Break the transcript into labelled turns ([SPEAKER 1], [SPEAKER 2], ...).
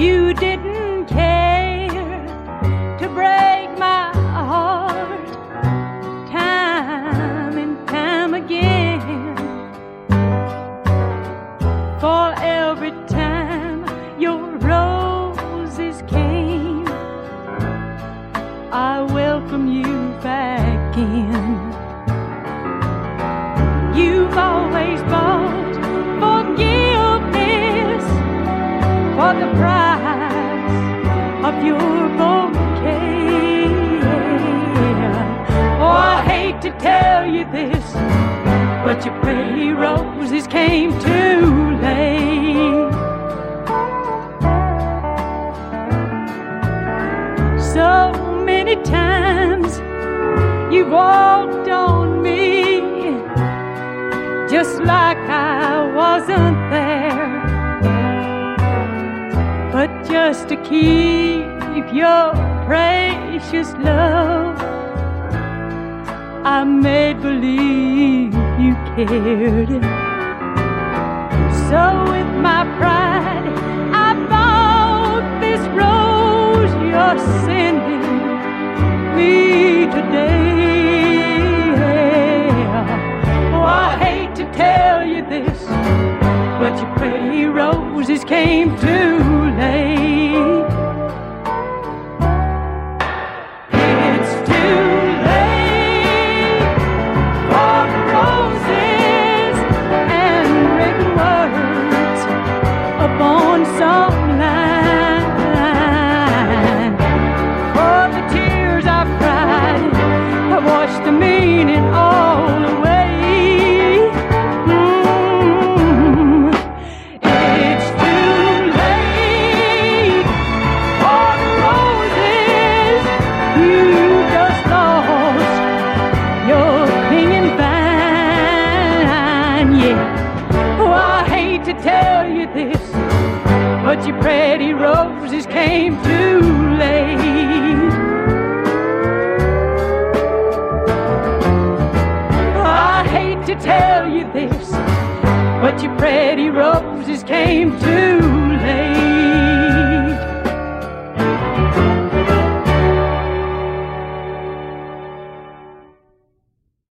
[SPEAKER 1] You didn't care to break my heart time and time again. For every time your roses came, I welcome you back in. You've always bought forgiveness for the price. But your pretty roses came too late. So many times you walked on me just like I wasn't there. But just to keep your precious love, I made believe cared. So with my pride, I bought this rose you're sending me today. Oh, I hate to tell you this, but your pretty roses came too the meaning all away. Mm. It's too late for the roses you just lost. Your clinging vine, yeah. Oh, I hate to tell you this, but your pretty roses came too to tell you this, but your pretty roses came too